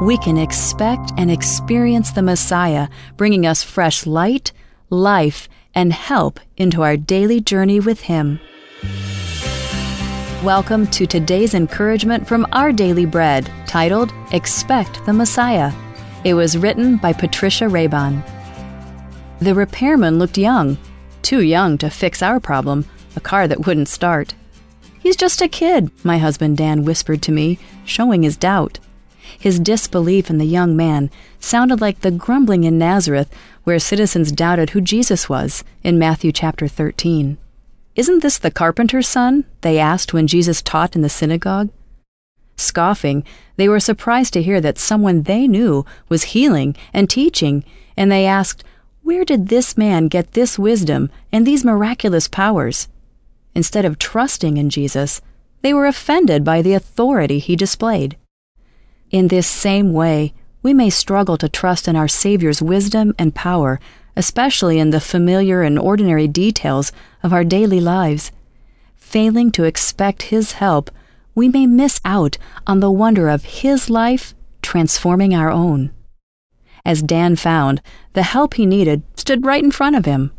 we can expect and experience the Messiah, bringing us fresh light, life, and help into our daily journey with Him. Welcome to today's encouragement from Our Daily Bread, titled Expect the Messiah. It was written by Patricia Raybon. The repairman looked young, too young to fix our problem, a car that wouldn't start. He's just a kid, my husband Dan whispered to me, showing his doubt. His disbelief in the young man sounded like the grumbling in Nazareth where citizens doubted who Jesus was in Matthew chapter 13. Isn't this the carpenter's son? they asked when Jesus taught in the synagogue. Scoffing, they were surprised to hear that someone they knew was healing and teaching, and they asked, Where did this man get this wisdom and these miraculous powers? Instead of trusting in Jesus, they were offended by the authority he displayed. In this same way, we may struggle to trust in our Savior's wisdom and power, especially in the familiar and ordinary details of our daily lives. Failing to expect His help, we may miss out on the wonder of His life transforming our own. As Dan found, the help he needed stood right in front of him.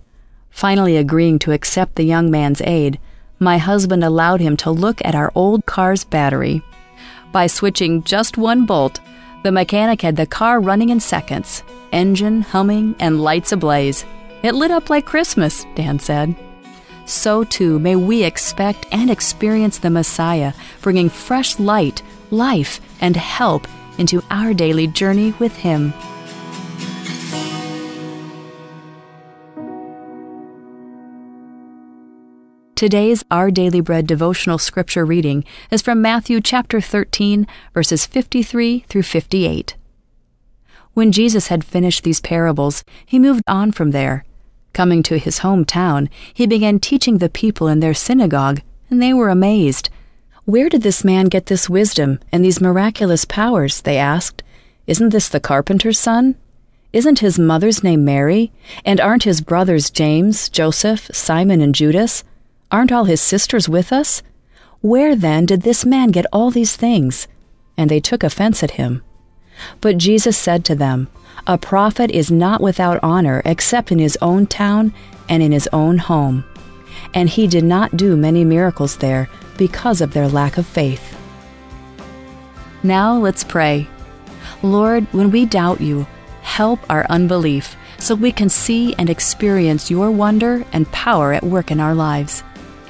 Finally agreeing to accept the young man's aid, my husband allowed him to look at our old car's battery. By switching just one bolt, the mechanic had the car running in seconds, engine humming and lights ablaze. It lit up like Christmas, Dan said. So too may we expect and experience the Messiah, bringing fresh light, life, and help into our daily journey with Him. Today's Our Daily Bread devotional scripture reading is from Matthew chapter 13, verses 53 through 58. When Jesus had finished these parables, he moved on from there. Coming to his hometown, he began teaching the people in their synagogue, and they were amazed. Where did this man get this wisdom and these miraculous powers? They asked. Isn't this the carpenter's son? Isn't his mother's name Mary? And aren't his brothers James, Joseph, Simon, and Judas? Aren't all his sisters with us? Where then did this man get all these things? And they took offense at him. But Jesus said to them, A prophet is not without honor except in his own town and in his own home. And he did not do many miracles there because of their lack of faith. Now let's pray. Lord, when we doubt you, help our unbelief so we can see and experience your wonder and power at work in our lives.